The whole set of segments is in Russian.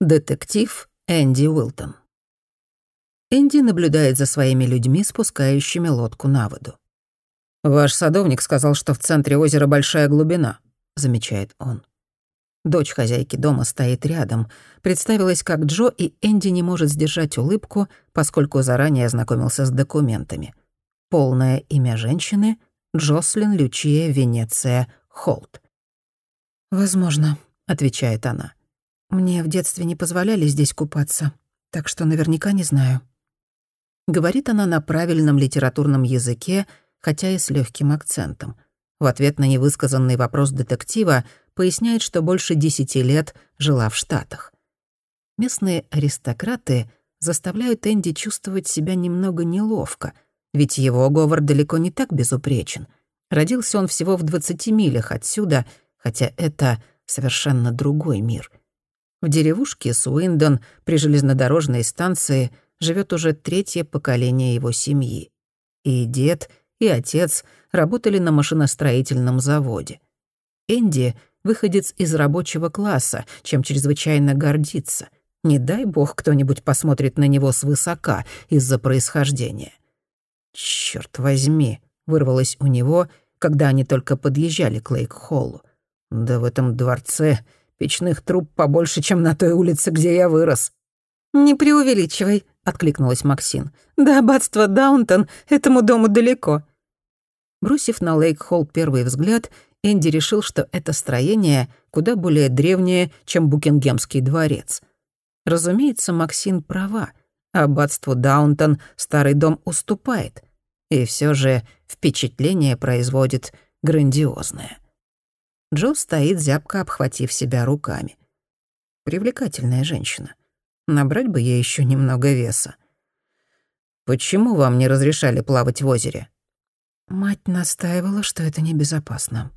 Детектив Энди Уилтон. Энди наблюдает за своими людьми, спускающими лодку на воду. «Ваш садовник сказал, что в центре озера большая глубина», — замечает он. Дочь хозяйки дома стоит рядом. Представилась как Джо, и Энди не может сдержать улыбку, поскольку заранее ознакомился с документами. Полное имя женщины — Джослин Лючия Венеция Холт. «Возможно», — отвечает она. «Мне в детстве не позволяли здесь купаться, так что наверняка не знаю». Говорит она на правильном литературном языке, хотя и с легким акцентом. В ответ на невысказанный вопрос детектива поясняет, что больше десяти лет жила в Штатах. Местные аристократы заставляют Энди чувствовать себя немного неловко, ведь его говор далеко не так безупречен. Родился он всего в 20 милях отсюда, хотя это совершенно другой мир. В деревушке Суиндон при железнодорожной станции — живет уже третье поколение его семьи. И дед, и отец работали на машиностроительном заводе. Энди — выходец из рабочего класса, чем чрезвычайно гордится. Не дай бог кто-нибудь посмотрит на него свысока из-за происхождения. «Чёрт возьми!» — вырвалось у него, когда они только подъезжали к Лейк-Холлу. «Да в этом дворце печных труб побольше, чем на той улице, где я вырос». «Не преувеличивай», откликнулась Максин. «До аббатства Даунтон этому дому далеко». Бросив на Лейк-Холл первый взгляд, Энди решил, что это строение куда более древнее, чем Букингемский дворец. Разумеется, Максин права. Аббатству Даунтон старый дом уступает. И все же впечатление производит грандиозное. Джо стоит, зябко обхватив себя руками. Привлекательная женщина. Набрать бы ей еще немного веса. «Почему вам не разрешали плавать в озере?» Мать настаивала, что это небезопасно.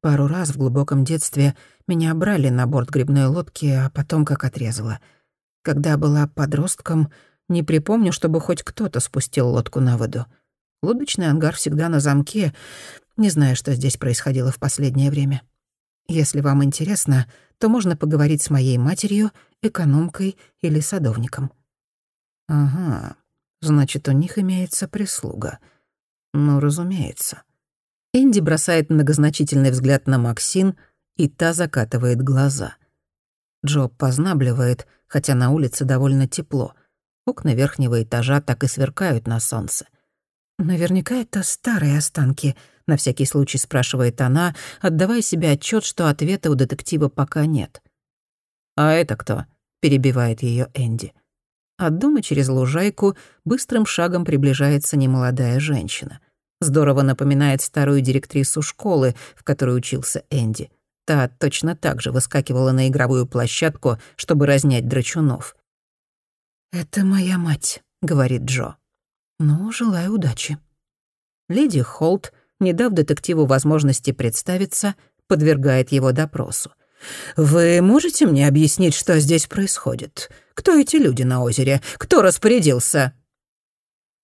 Пару раз в глубоком детстве меня брали на борт грибной лодки, а потом как отрезала. Когда была подростком, не припомню, чтобы хоть кто-то спустил лодку на воду. Лодочный ангар всегда на замке. Не знаю, что здесь происходило в последнее время. Если вам интересно, то можно поговорить с моей матерью, экономкой или садовником». «Ага, значит, у них имеется прислуга. Ну, разумеется». Энди бросает многозначительный взгляд на Максин, и та закатывает глаза. Джо познабливает, хотя на улице довольно тепло. Окна верхнего этажа так и сверкают на солнце. Наверняка это старые останки —— на всякий случай спрашивает она, отдавая себе отчет, что ответа у детектива пока нет. «А это кто?» — перебивает ее Энди. От дома через лужайку быстрым шагом приближается немолодая женщина. Здорово напоминает старую директрису школы, в которой учился Энди. Та точно так же выскакивала на игровую площадку, чтобы разнять драчунов. «Это моя мать», — говорит Джо. «Ну, желаю удачи». Леди Холт не дав детективу возможности представиться, подвергает его допросу. «Вы можете мне объяснить, что здесь происходит? Кто эти люди на озере? Кто распорядился?»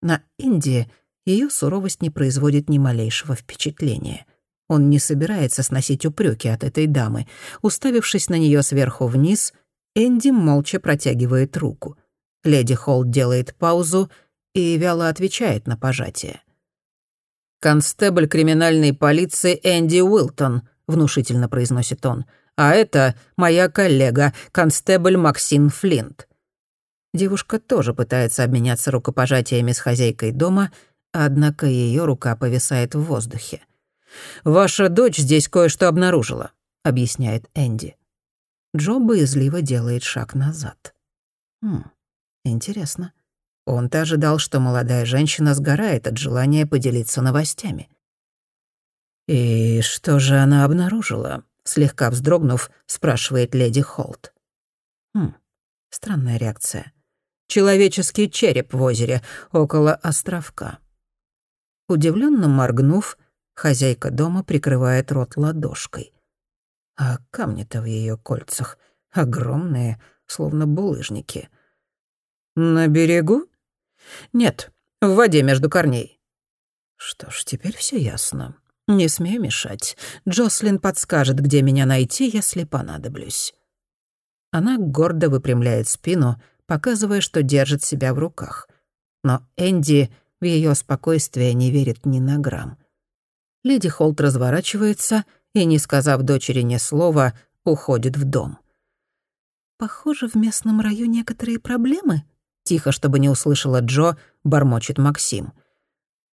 На Индии ее суровость не производит ни малейшего впечатления. Он не собирается сносить упреки от этой дамы. Уставившись на нее сверху вниз, Энди молча протягивает руку. Леди Холл делает паузу и вяло отвечает на пожатие. «Констебль криминальной полиции Энди Уилтон», — внушительно произносит он. «А это моя коллега, констебль Максин Флинт». Девушка тоже пытается обменяться рукопожатиями с хозяйкой дома, однако ее рука повисает в воздухе. «Ваша дочь здесь кое-что обнаружила», — объясняет Энди. Джо боязливо делает шаг назад. Хм, интересно. Он-то ожидал, что молодая женщина сгорает от желания поделиться новостями. «И что же она обнаружила?» — слегка вздрогнув, спрашивает леди Холт. «Хм, странная реакция. Человеческий череп в озере, около островка». Удивленно моргнув, хозяйка дома прикрывает рот ладошкой. А камни-то в ее кольцах огромные, словно булыжники. «На берегу?» «Нет, в воде между корней». «Что ж, теперь все ясно. Не смею мешать. Джослин подскажет, где меня найти, если понадоблюсь». Она гордо выпрямляет спину, показывая, что держит себя в руках. Но Энди в ее спокойствие не верит ни на грамм. Леди Холт разворачивается и, не сказав дочери ни слова, уходит в дом. «Похоже, в местном раю некоторые проблемы», — тихо, чтобы не услышала Джо, бормочет Максим.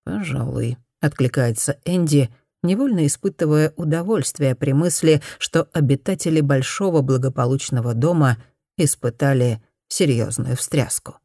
«Пожалуй», — откликается Энди, невольно испытывая удовольствие при мысли, что обитатели большого благополучного дома испытали серьезную встряску.